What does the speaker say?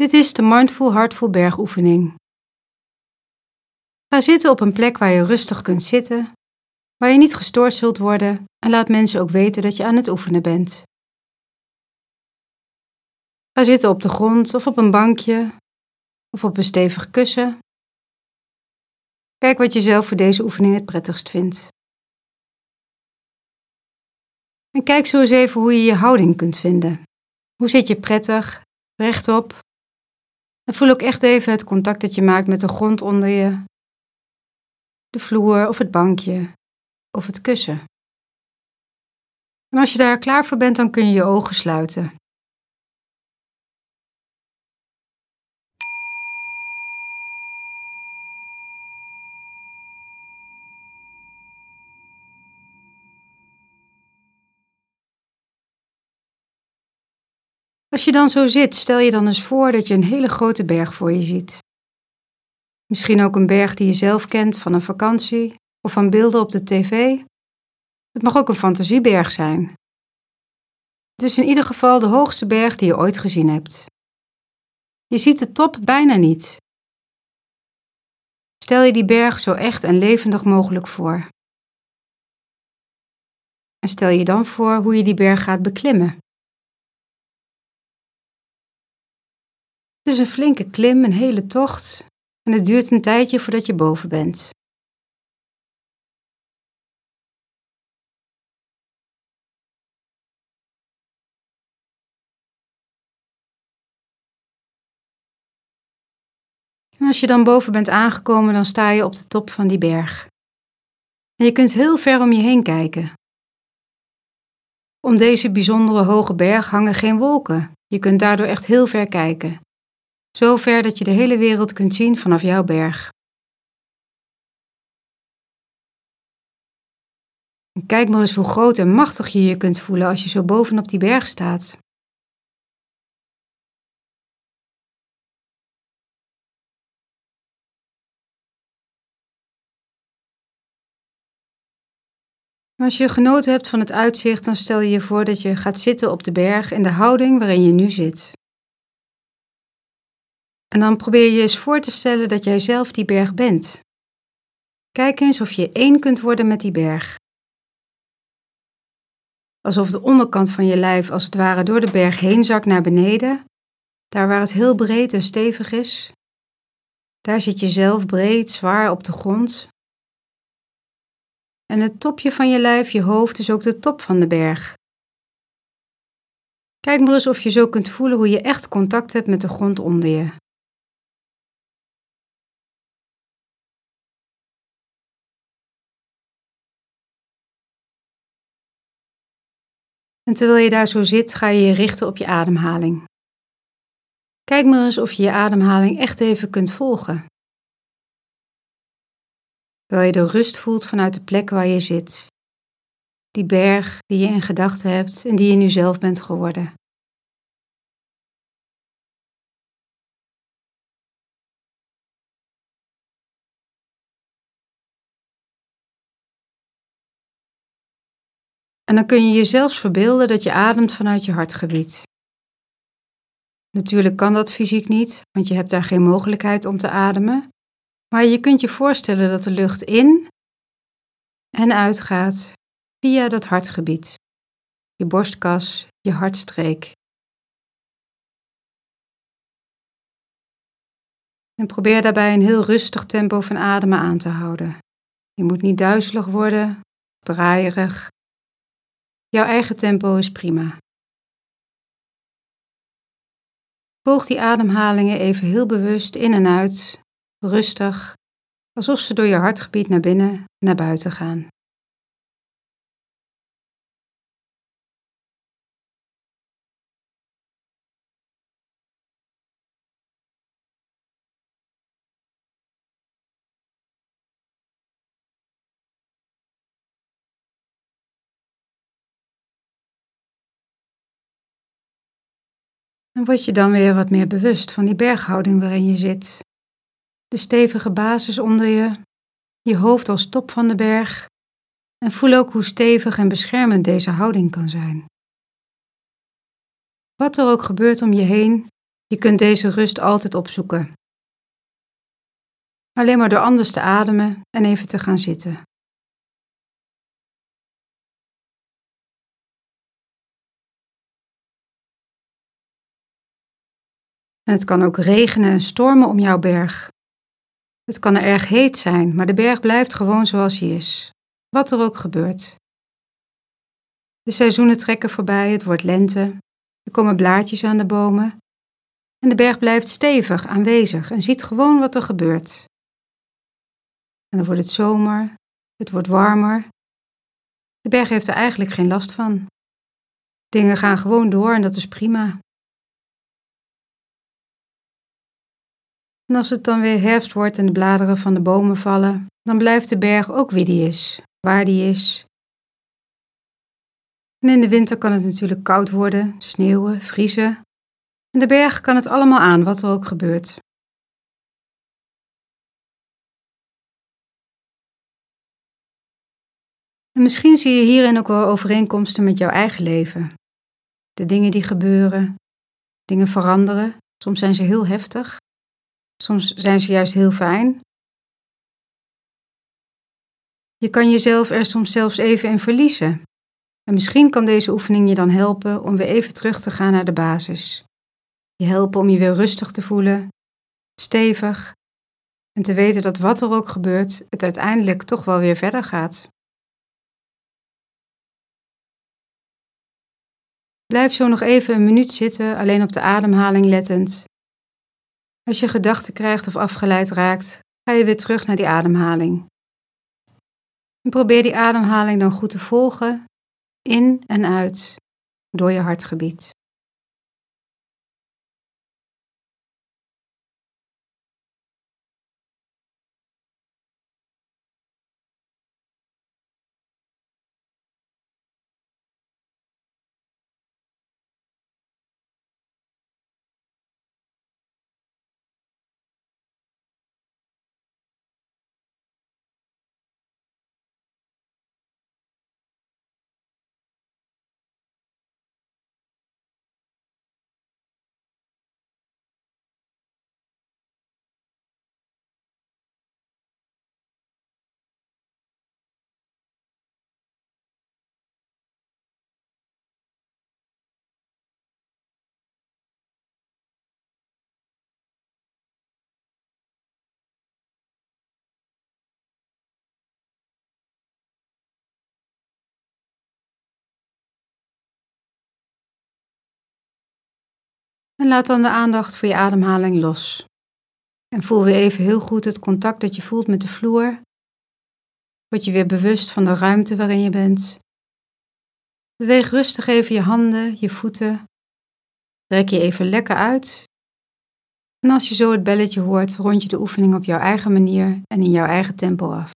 Dit is de Mindful Heartful bergoefening. Ga zitten op een plek waar je rustig kunt zitten, waar je niet gestoord zult worden en laat mensen ook weten dat je aan het oefenen bent. Ga zitten op de grond of op een bankje of op een stevig kussen. Kijk wat je zelf voor deze oefening het prettigst vindt. En kijk zo eens even hoe je je houding kunt vinden. Hoe zit je prettig, rechtop? En voel ook echt even het contact dat je maakt met de grond onder je, de vloer of het bankje of het kussen. En als je daar klaar voor bent, dan kun je je ogen sluiten. Als je dan zo zit, stel je dan eens voor dat je een hele grote berg voor je ziet. Misschien ook een berg die je zelf kent van een vakantie of van beelden op de tv. Het mag ook een fantasieberg zijn. Het is in ieder geval de hoogste berg die je ooit gezien hebt. Je ziet de top bijna niet. Stel je die berg zo echt en levendig mogelijk voor. En stel je dan voor hoe je die berg gaat beklimmen. Het is een flinke klim, een hele tocht, en het duurt een tijdje voordat je boven bent. En als je dan boven bent aangekomen, dan sta je op de top van die berg. En je kunt heel ver om je heen kijken. Om deze bijzondere hoge berg hangen geen wolken. Je kunt daardoor echt heel ver kijken. Zo ver dat je de hele wereld kunt zien vanaf jouw berg. kijk maar eens hoe groot en machtig je je kunt voelen als je zo bovenop die berg staat. Als je genoten hebt van het uitzicht, dan stel je je voor dat je gaat zitten op de berg in de houding waarin je nu zit. En dan probeer je eens voor te stellen dat jij zelf die berg bent. Kijk eens of je één kunt worden met die berg. Alsof de onderkant van je lijf als het ware door de berg heen zakt naar beneden, daar waar het heel breed en stevig is. Daar zit je zelf breed, zwaar op de grond. En het topje van je lijf, je hoofd, is ook de top van de berg. Kijk maar eens of je zo kunt voelen hoe je echt contact hebt met de grond onder je. En terwijl je daar zo zit, ga je je richten op je ademhaling. Kijk maar eens of je je ademhaling echt even kunt volgen. Terwijl je de rust voelt vanuit de plek waar je zit. Die berg die je in gedachten hebt en die je nu zelf bent geworden. En dan kun je je zelfs verbeelden dat je ademt vanuit je hartgebied. Natuurlijk kan dat fysiek niet, want je hebt daar geen mogelijkheid om te ademen. Maar je kunt je voorstellen dat de lucht in en uitgaat via dat hartgebied. Je borstkas, je hartstreek. En probeer daarbij een heel rustig tempo van ademen aan te houden. Je moet niet duizelig worden, draaierig. Jouw eigen tempo is prima. Volg die ademhalingen even heel bewust in en uit, rustig, alsof ze door je hartgebied naar binnen en naar buiten gaan. Word je dan weer wat meer bewust van die berghouding waarin je zit. De stevige basis onder je, je hoofd als top van de berg en voel ook hoe stevig en beschermend deze houding kan zijn. Wat er ook gebeurt om je heen, Je kunt deze rust altijd opzoeken. Alleen maar door anders te ademen en even te gaan zitten. En het kan ook regenen en stormen om jouw berg. Het kan er erg heet zijn, maar de berg blijft gewoon zoals hij is, wat er ook gebeurt. De seizoenen trekken voorbij, het wordt lente, er komen blaadjes aan de bomen en de berg blijft stevig aanwezig en ziet gewoon wat er gebeurt. En dan wordt het zomer, het wordt warmer. De berg heeft er eigenlijk geen last van. Dingen gaan gewoon door en dat is prima. En als het dan weer herfst wordt en de bladeren van de bomen vallen, dan blijft de berg ook wie die is, waar die is. En in de winter kan het natuurlijk koud worden, sneeuwen, vriezen. En de berg kan het allemaal aan, wat er ook gebeurt. En misschien zie je hierin ook wel overeenkomsten met jouw eigen leven. De dingen die gebeuren, dingen veranderen. Soms zijn ze heel heftig, soms zijn ze juist heel fijn. Je kan jezelf er soms zelfs even in verliezen. En misschien kan deze oefening je dan helpen om weer even terug te gaan naar de basis. Je helpen om je weer rustig te voelen, stevig en te weten dat wat er ook gebeurt, het uiteindelijk toch wel weer verder gaat. Blijf zo nog even een minuut zitten, alleen op de ademhaling lettend. Als je gedachten krijgt of afgeleid raakt, ga je weer terug naar die ademhaling. En probeer die ademhaling dan goed te volgen, in en uit, door je hartgebied. En laat dan de aandacht voor je ademhaling los. En voel weer even heel goed het contact dat je voelt met de vloer. Word je weer bewust van de ruimte waarin je bent. Beweeg rustig even je handen, je voeten. Rek je even lekker uit. En als je zo het belletje hoort, rond je de oefening op jouw eigen manier en in jouw eigen tempo af.